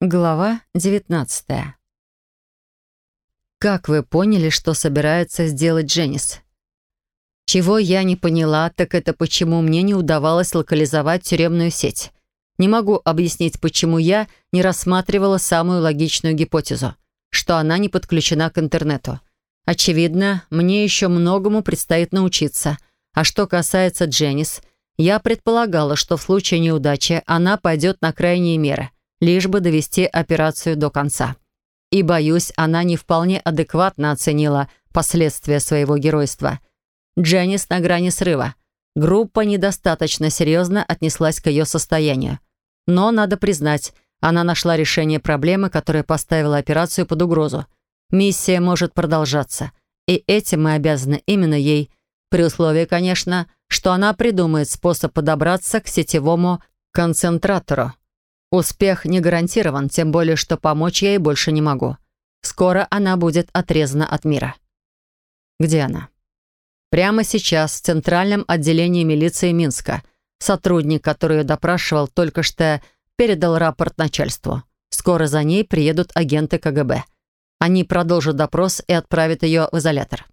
Глава 19 Как вы поняли, что собирается сделать Дженнис? Чего я не поняла, так это почему мне не удавалось локализовать тюремную сеть. Не могу объяснить, почему я не рассматривала самую логичную гипотезу, что она не подключена к интернету. Очевидно, мне еще многому предстоит научиться. А что касается Дженнис, я предполагала, что в случае неудачи она пойдет на крайние меры – лишь бы довести операцию до конца. И, боюсь, она не вполне адекватно оценила последствия своего геройства. Дженнис на грани срыва. Группа недостаточно серьезно отнеслась к ее состоянию. Но, надо признать, она нашла решение проблемы, которая поставила операцию под угрозу. Миссия может продолжаться. И этим мы обязаны именно ей. При условии, конечно, что она придумает способ подобраться к сетевому концентратору. Успех не гарантирован, тем более, что помочь я ей больше не могу. Скоро она будет отрезана от мира. Где она? Прямо сейчас в Центральном отделении милиции Минска. Сотрудник, который ее допрашивал, только что передал рапорт начальству. Скоро за ней приедут агенты КГБ. Они продолжат допрос и отправят ее в изолятор.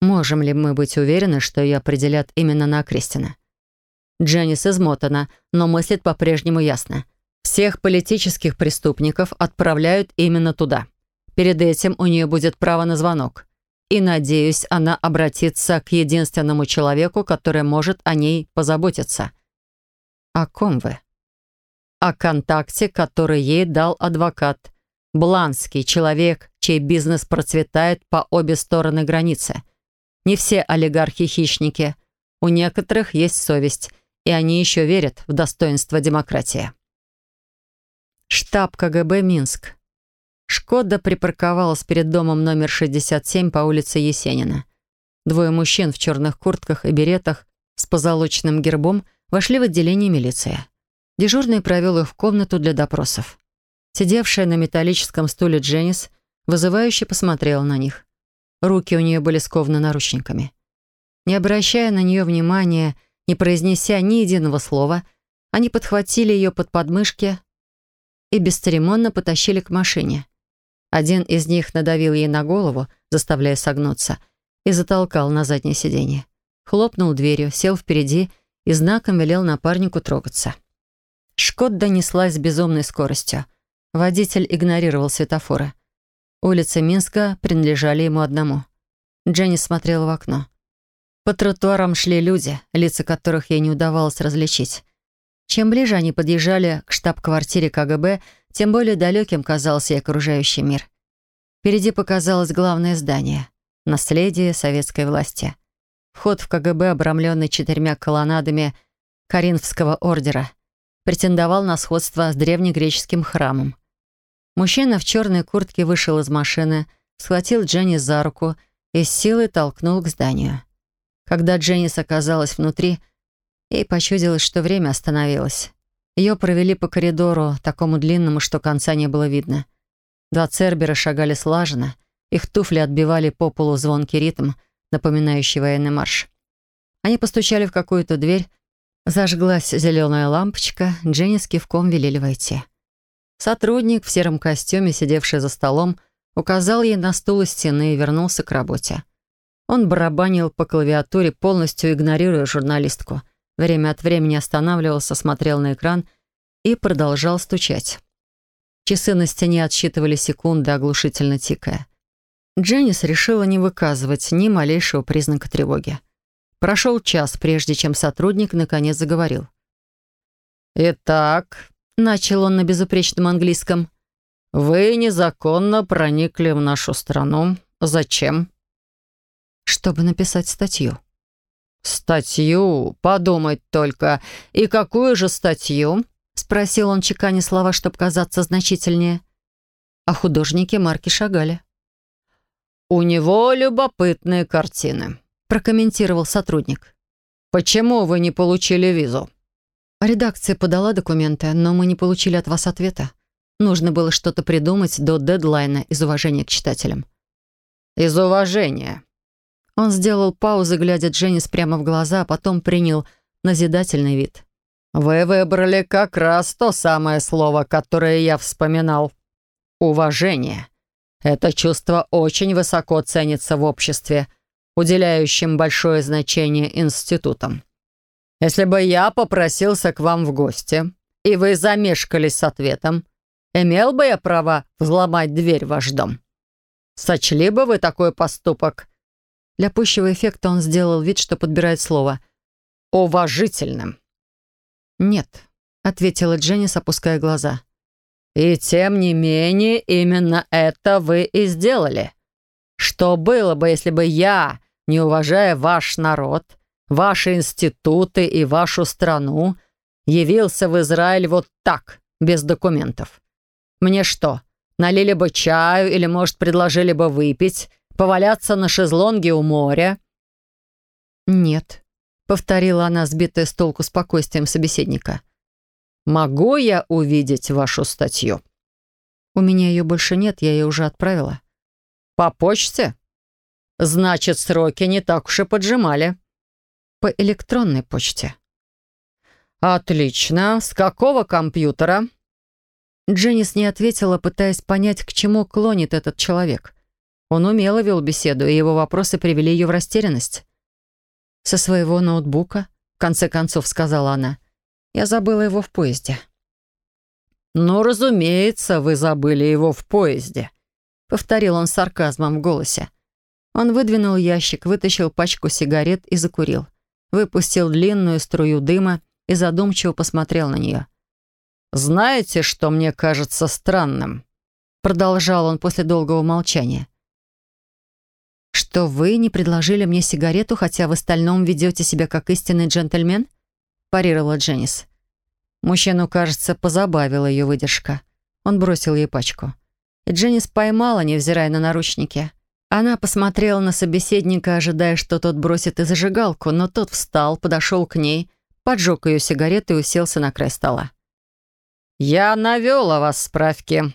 Можем ли мы быть уверены, что ее определят именно на Кристина? Дженнис измотана, но мыслит по-прежнему ясно. Всех политических преступников отправляют именно туда. Перед этим у нее будет право на звонок. И, надеюсь, она обратится к единственному человеку, который может о ней позаботиться. О ком вы? О контакте, который ей дал адвокат. Бланский человек, чей бизнес процветает по обе стороны границы. Не все олигархи хищники. У некоторых есть совесть – и они еще верят в достоинство демократии. Штаб КГБ «Минск». «Шкода» припарковалась перед домом номер 67 по улице Есенина. Двое мужчин в черных куртках и беретах с позолоченным гербом вошли в отделение милиции. Дежурный провел их в комнату для допросов. Сидевшая на металлическом стуле Дженнис вызывающе посмотрела на них. Руки у нее были скованы наручниками. Не обращая на нее внимания, не произнеся ни единого слова, они подхватили ее под подмышки и бесцеремонно потащили к машине. Один из них надавил ей на голову, заставляя согнуться, и затолкал на заднее сиденье. Хлопнул дверью, сел впереди и знаком велел напарнику трогаться. Шкода неслась с безумной скоростью. Водитель игнорировал светофоры. Улицы Минска принадлежали ему одному. Дженни смотрела в окно. По тротуарам шли люди, лица которых ей не удавалось различить. Чем ближе они подъезжали к штаб-квартире КГБ, тем более далеким казался и окружающий мир. Впереди показалось главное здание — наследие советской власти. Вход в КГБ, обрамленный четырьмя колоннадами Каринфского ордера, претендовал на сходство с древнегреческим храмом. Мужчина в черной куртке вышел из машины, схватил Дженни за руку и с силой толкнул к зданию. Когда Дженнис оказалась внутри, ей почудилось, что время остановилось. Ее провели по коридору, такому длинному, что конца не было видно. Два цербера шагали слаженно, их туфли отбивали по полу звонкий ритм, напоминающий военный марш. Они постучали в какую-то дверь, зажглась зеленая лампочка, Дженни с кивком велели войти. Сотрудник в сером костюме, сидевший за столом, указал ей на стул у стены и вернулся к работе. Он барабанил по клавиатуре, полностью игнорируя журналистку. Время от времени останавливался, смотрел на экран и продолжал стучать. Часы на стене отсчитывали секунды, оглушительно тикая. Дженнис решила не выказывать ни малейшего признака тревоги. Прошел час, прежде чем сотрудник наконец заговорил. «Итак», — начал он на безупречном английском, «вы незаконно проникли в нашу страну. Зачем?» Чтобы написать статью. «Статью? Подумать только. И какую же статью?» — спросил он, чеканя слова, чтобы казаться значительнее. А художники марки шагали. «У него любопытные картины», — прокомментировал сотрудник. «Почему вы не получили визу?» Редакция подала документы, но мы не получили от вас ответа. Нужно было что-то придумать до дедлайна из уважения к читателям. «Из уважения», он сделал паузу, глядя Дженнис прямо в глаза, а потом принял назидательный вид. «Вы выбрали как раз то самое слово, которое я вспоминал. Уважение. Это чувство очень высоко ценится в обществе, уделяющем большое значение институтам. Если бы я попросился к вам в гости, и вы замешкались с ответом, имел бы я право взломать дверь в ваш дом? Сочли бы вы такой поступок?» Для пущего эффекта он сделал вид, что подбирает слово. «Уважительным». «Нет», — ответила Дженнис, опуская глаза. «И тем не менее, именно это вы и сделали. Что было бы, если бы я, не уважая ваш народ, ваши институты и вашу страну, явился в Израиль вот так, без документов? Мне что, налили бы чаю или, может, предложили бы выпить, поваляться на шезлонге у моря?» «Нет», — повторила она, сбитая с толку спокойствием собеседника. «Могу я увидеть вашу статью?» «У меня ее больше нет, я ее уже отправила». «По почте?» «Значит, сроки не так уж и поджимали». «По электронной почте». «Отлично. С какого компьютера?» Дженнис не ответила, пытаясь понять, к чему клонит этот человек. Он умело вел беседу, и его вопросы привели ее в растерянность. «Со своего ноутбука», — в конце концов сказала она. «Я забыла его в поезде». «Ну, разумеется, вы забыли его в поезде», — повторил он с сарказмом в голосе. Он выдвинул ящик, вытащил пачку сигарет и закурил. Выпустил длинную струю дыма и задумчиво посмотрел на нее. «Знаете, что мне кажется странным?» Продолжал он после долгого молчания что вы не предложили мне сигарету, хотя в остальном ведете себя как истинный джентльмен?» парировала Дженнис. Мужчину, кажется, позабавила ее выдержка. Он бросил ей пачку. И Дженнис поймала, невзирая на наручники. Она посмотрела на собеседника, ожидая, что тот бросит и зажигалку, но тот встал, подошел к ней, поджег ее сигарету и уселся на край стола. «Я навел о вас справки.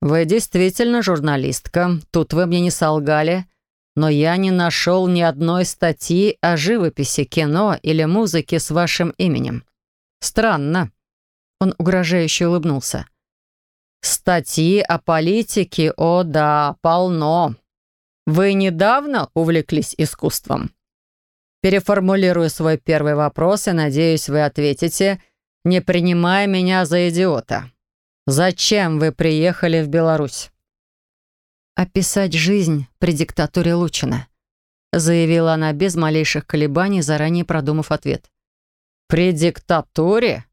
Вы действительно журналистка. Тут вы мне не солгали но я не нашел ни одной статьи о живописи, кино или музыке с вашим именем. Странно». Он угрожающе улыбнулся. «Статьи о политике, о да, полно. Вы недавно увлеклись искусством?» Переформулирую свой первый вопрос и надеюсь, вы ответите, не принимая меня за идиота. Зачем вы приехали в Беларусь? «Описать жизнь при диктатуре Лучина», заявила она без малейших колебаний, заранее продумав ответ. «При диктатуре?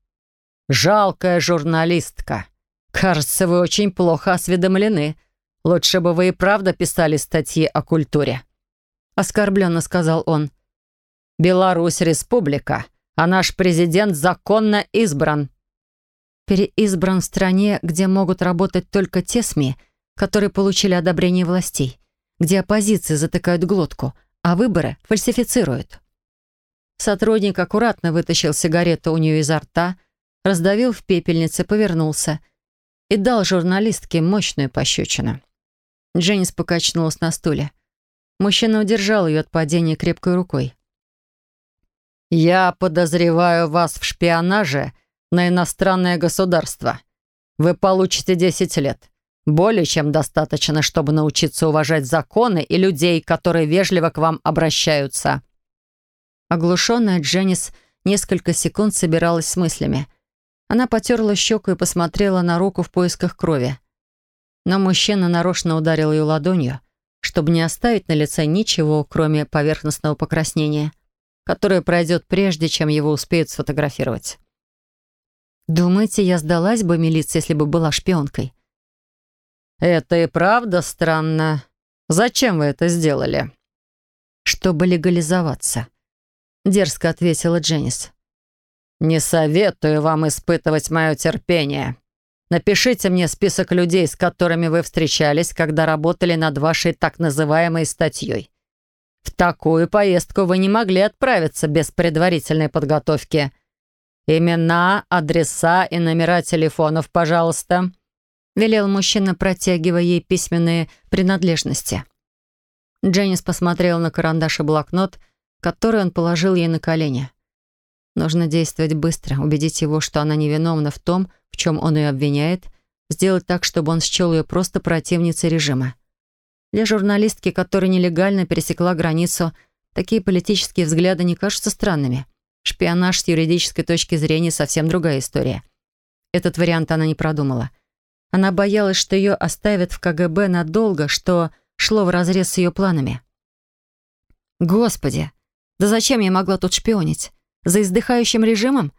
Жалкая журналистка. Кажется, вы очень плохо осведомлены. Лучше бы вы и правда писали статьи о культуре». Оскорбленно сказал он. «Беларусь — республика, а наш президент законно избран». Переизбран в стране, где могут работать только те СМИ, которые получили одобрение властей, где оппозиции затыкают глотку, а выборы фальсифицируют. Сотрудник аккуратно вытащил сигарету у нее изо рта, раздавил в пепельнице, повернулся и дал журналистке мощную пощечину. Дженнис покачнулась на стуле. Мужчина удержал ее от падения крепкой рукой. «Я подозреваю вас в шпионаже на иностранное государство. Вы получите 10 лет. Более чем достаточно, чтобы научиться уважать законы и людей, которые вежливо к вам обращаются». Оглушенная Дженнис несколько секунд собиралась с мыслями. Она потерла щеку и посмотрела на руку в поисках крови. Но мужчина нарочно ударил ее ладонью, чтобы не оставить на лице ничего, кроме поверхностного покраснения, которое пройдет прежде, чем его успеют сфотографировать. «Думаете, я сдалась бы милиции, если бы была шпионкой?» «Это и правда странно. Зачем вы это сделали?» «Чтобы легализоваться», — дерзко ответила Дженнис. «Не советую вам испытывать мое терпение. Напишите мне список людей, с которыми вы встречались, когда работали над вашей так называемой статьей. В такую поездку вы не могли отправиться без предварительной подготовки. Имена, адреса и номера телефонов, пожалуйста» велел мужчина, протягивая ей письменные принадлежности. Дженнис посмотрела на карандаш и блокнот, который он положил ей на колени. Нужно действовать быстро, убедить его, что она невиновна в том, в чем он ее обвиняет, сделать так, чтобы он счел ее просто противницей режима. Для журналистки, которая нелегально пересекла границу, такие политические взгляды не кажутся странными. Шпионаж с юридической точки зрения совсем другая история. Этот вариант она не продумала. Она боялась, что ее оставят в КГБ надолго, что шло вразрез с ее планами. Господи, да зачем я могла тут шпионить? За издыхающим режимом?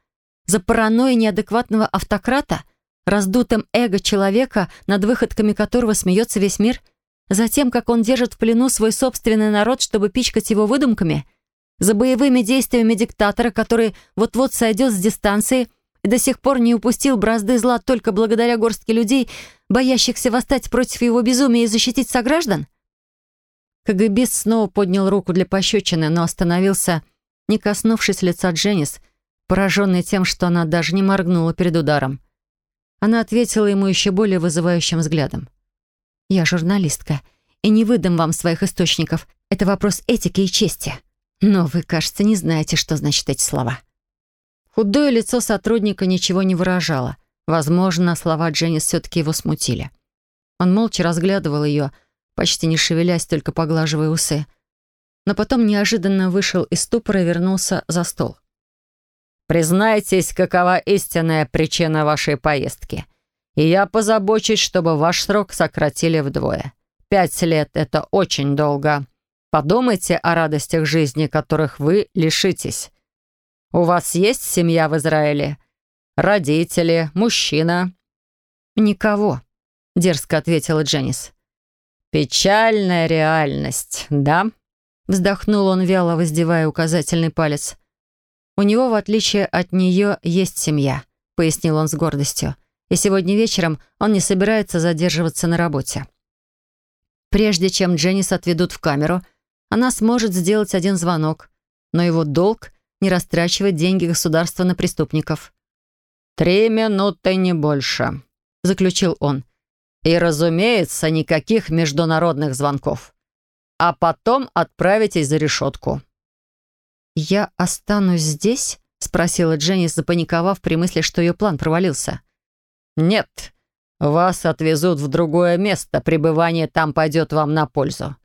За паранойей неадекватного автократа? Раздутым эго человека, над выходками которого смеется весь мир? За тем, как он держит в плену свой собственный народ, чтобы пичкать его выдумками? За боевыми действиями диктатора, который вот-вот сойдет с дистанции до сих пор не упустил бразды зла только благодаря горстке людей, боящихся восстать против его безумия и защитить сограждан? КГБист снова поднял руку для пощечины, но остановился, не коснувшись лица Дженнис, пораженный тем, что она даже не моргнула перед ударом. Она ответила ему еще более вызывающим взглядом. «Я журналистка, и не выдам вам своих источников. Это вопрос этики и чести. Но вы, кажется, не знаете, что значат эти слова». Худое лицо сотрудника ничего не выражало. Возможно, слова Дженнис все-таки его смутили. Он молча разглядывал ее, почти не шевелясь, только поглаживая усы. Но потом неожиданно вышел из ступора и вернулся за стол. «Признайтесь, какова истинная причина вашей поездки, и я позабочусь, чтобы ваш срок сократили вдвое. Пять лет — это очень долго. Подумайте о радостях жизни, которых вы лишитесь. У вас есть семья в Израиле? Родители, мужчина?» «Никого», — дерзко ответила Дженнис. «Печальная реальность, да?» Вздохнул он вяло, воздевая указательный палец. «У него, в отличие от нее, есть семья», — пояснил он с гордостью. «И сегодня вечером он не собирается задерживаться на работе». Прежде чем Дженнис отведут в камеру, она сможет сделать один звонок, но его долг — не растрачивать деньги государства на преступников. «Три минуты, не больше», — заключил он. И, разумеется, никаких международных звонков. А потом отправитесь за решетку». «Я останусь здесь?» — спросила Дженнис, запаниковав при мысли, что ее план провалился. «Нет, вас отвезут в другое место. Пребывание там пойдет вам на пользу.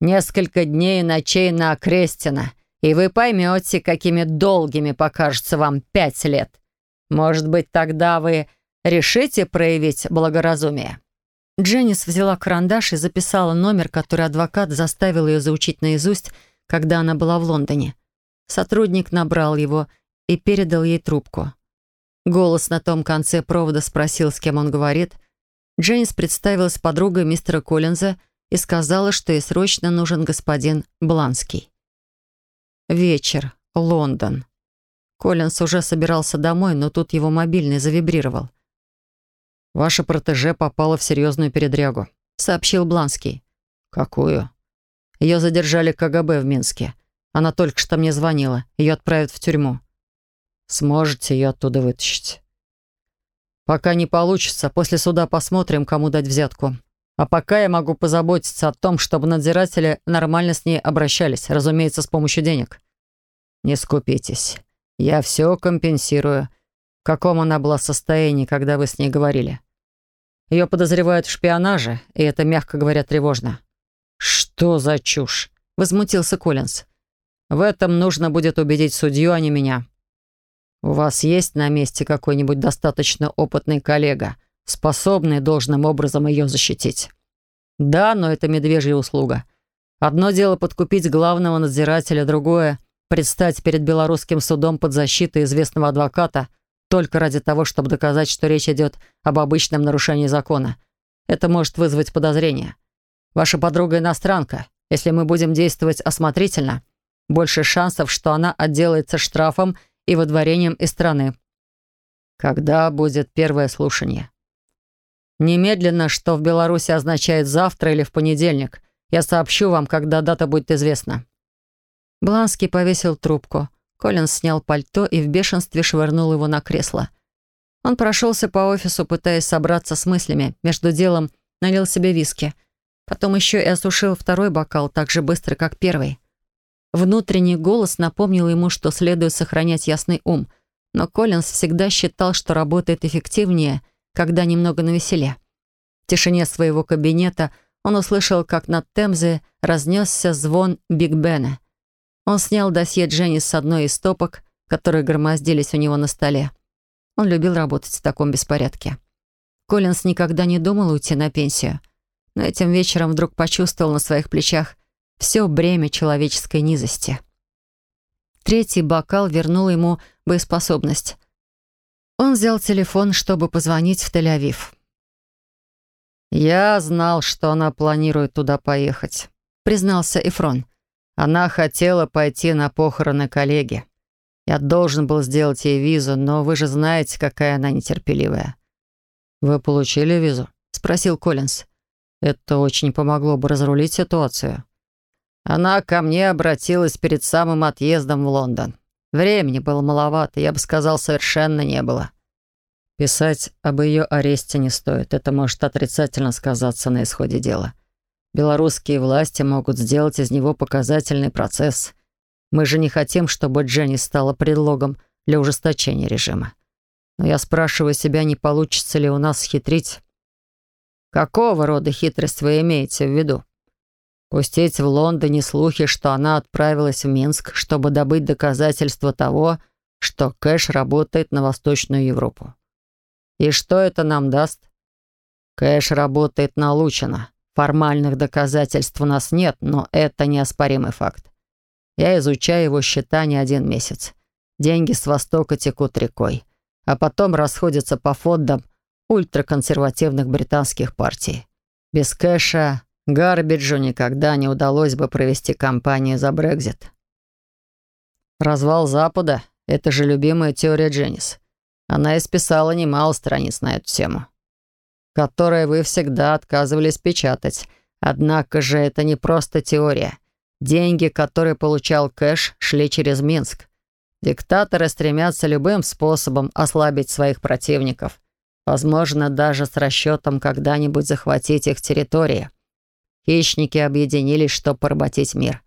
Несколько дней и ночей на Крестина, и вы поймете, какими долгими покажется вам пять лет. Может быть, тогда вы решите проявить благоразумие?» Дженнис взяла карандаш и записала номер, который адвокат заставил ее заучить наизусть, когда она была в Лондоне. Сотрудник набрал его и передал ей трубку. Голос на том конце провода спросил, с кем он говорит. Дженнис представилась подругой мистера Коллинза и сказала, что ей срочно нужен господин Бланский. Вечер. Лондон. Коллинз уже собирался домой, но тут его мобильный завибрировал. «Ваша протеже попала в серьезную передрягу», — сообщил Бланский. «Какую?» «Ее задержали КГБ в Минске. Она только что мне звонила. Ее отправят в тюрьму». «Сможете ее оттуда вытащить?» «Пока не получится. После суда посмотрим, кому дать взятку. А пока я могу позаботиться о том, чтобы надзиратели нормально с ней обращались, разумеется, с помощью денег». «Не скупитесь. Я все компенсирую в каком она была состоянии, когда вы с ней говорили. Ее подозревают в шпионаже, и это, мягко говоря, тревожно». «Что за чушь?» — возмутился Коллинз. «В этом нужно будет убедить судью, а не меня. У вас есть на месте какой-нибудь достаточно опытный коллега, способный должным образом ее защитить?» «Да, но это медвежья услуга. Одно дело подкупить главного надзирателя, другое — предстать перед белорусским судом под защитой известного адвоката — только ради того, чтобы доказать, что речь идет об обычном нарушении закона. Это может вызвать подозрение. Ваша подруга иностранка. Если мы будем действовать осмотрительно, больше шансов, что она отделается штрафом и выдворением из страны. Когда будет первое слушание? Немедленно, что в Беларуси означает завтра или в понедельник. Я сообщу вам, когда дата будет известна. Бланский повесил трубку. Коллинз снял пальто и в бешенстве швырнул его на кресло. Он прошелся по офису, пытаясь собраться с мыслями. Между делом налил себе виски. Потом еще и осушил второй бокал так же быстро, как первый. Внутренний голос напомнил ему, что следует сохранять ясный ум, но Коллинз всегда считал, что работает эффективнее, когда немного навеселе. В тишине своего кабинета он услышал, как над Темзой разнесся звон Биг Бена. Он снял досье Дженнис с одной из стопок, которые громоздились у него на столе. Он любил работать в таком беспорядке. Коллинз никогда не думал уйти на пенсию, но этим вечером вдруг почувствовал на своих плечах все бремя человеческой низости. Третий бокал вернул ему боеспособность. Он взял телефон, чтобы позвонить в Тель-Авив. «Я знал, что она планирует туда поехать», — признался Эфрон. «Она хотела пойти на похороны коллеги. Я должен был сделать ей визу, но вы же знаете, какая она нетерпеливая». «Вы получили визу?» — спросил Коллинз. «Это очень помогло бы разрулить ситуацию». Она ко мне обратилась перед самым отъездом в Лондон. Времени было маловато, я бы сказал, совершенно не было. Писать об ее аресте не стоит. Это может отрицательно сказаться на исходе дела. Белорусские власти могут сделать из него показательный процесс. Мы же не хотим, чтобы Дженни стала предлогом для ужесточения режима. Но я спрашиваю себя, не получится ли у нас схитрить. Какого рода хитрость вы имеете в виду? Пустить в Лондоне слухи, что она отправилась в Минск, чтобы добыть доказательства того, что Кэш работает на Восточную Европу. И что это нам даст? Кэш работает на Лучина. Формальных доказательств у нас нет, но это неоспоримый факт. Я изучаю его счета не один месяц. Деньги с Востока текут рекой, а потом расходятся по фондам ультраконсервативных британских партий. Без кэша Гарбиджу никогда не удалось бы провести кампанию за Брекзит. Развал Запада — это же любимая теория Дженнис. Она исписала немало страниц на эту тему, которые вы всегда отказывались печатать. Однако же это не просто теория. Деньги, которые получал Кэш, шли через Минск. Диктаторы стремятся любым способом ослабить своих противников. Возможно, даже с расчетом когда-нибудь захватить их территории. Хищники объединились, чтобы поработить мир.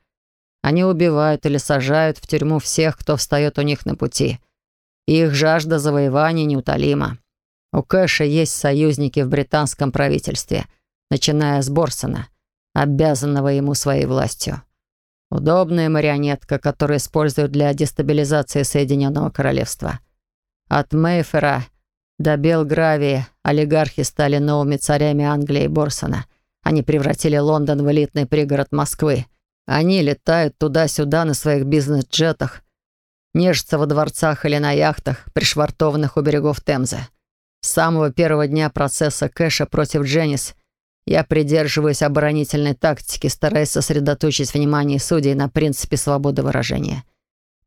Они убивают или сажают в тюрьму всех, кто встает у них на пути. Их жажда завоевания неутолима. У Кэша есть союзники в британском правительстве, начиная с Борсона, обязанного ему своей властью. Удобная марионетка, которую используют для дестабилизации Соединенного Королевства. От Мейфера до Белгравии олигархи стали новыми царями Англии и Борсона – они превратили Лондон в элитный пригород Москвы. Они летают туда-сюда на своих бизнес-джетах, нежатся во дворцах или на яхтах, пришвартованных у берегов Темзы. С самого первого дня процесса Кэша против Дженнис я придерживаюсь оборонительной тактики, стараясь сосредоточить внимание судей на принципе свободы выражения.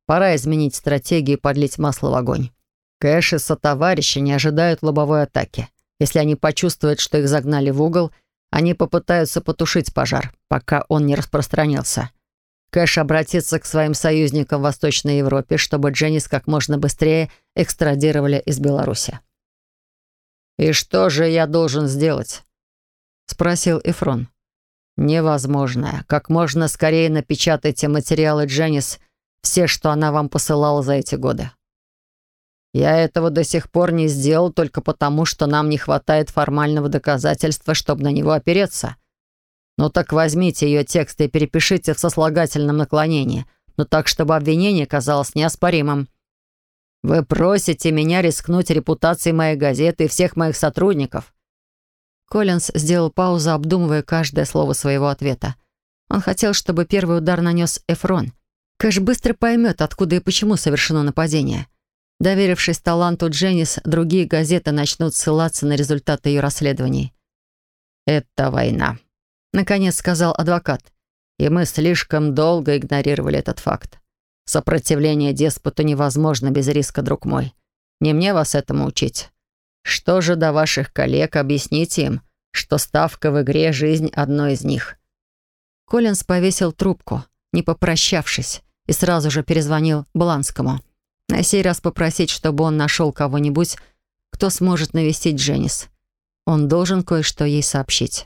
Пора изменить стратегию и подлить масло в огонь. Кэш и сотоварищи не ожидают лобовой атаки. Если они почувствуют, что их загнали в угол – они попытаются потушить пожар, пока он не распространился. Кэш обратится к своим союзникам в Восточной Европе, чтобы Дженнис как можно быстрее экстрадировали из Беларуси. «И что же я должен сделать?» — спросил Эфрон. «Невозможное. Как можно скорее напечатайте материалы Дженнис, все, что она вам посылала за эти годы. Я этого до сих пор не сделал только потому, что нам не хватает формального доказательства, чтобы на него опереться. Ну так возьмите ее текст и перепишите в сослагательном наклонении, но так, чтобы обвинение казалось неоспоримым. Вы просите меня рискнуть репутацией моей газеты и всех моих сотрудников. Коллинз сделал паузу, обдумывая каждое слово своего ответа. Он хотел, чтобы первый удар нанес Эфрон. Кэш быстро поймет, откуда и почему совершено нападение. Доверившись таланту Дженнис, другие газеты начнут ссылаться на результаты ее расследований. «Это война», — наконец сказал адвокат. «И мы слишком долго игнорировали этот факт. Сопротивление деспоту невозможно без риска, друг мой. Не мне вас этому учить. Что же до ваших коллег, объясните им, что ставка в игре — жизнь одной из них». Коллинз повесил трубку, не попрощавшись, и сразу же перезвонил Бланскому. На сей раз попросить, чтобы он нашел кого-нибудь, кто сможет навестить Дженнис. Он должен кое-что ей сообщить.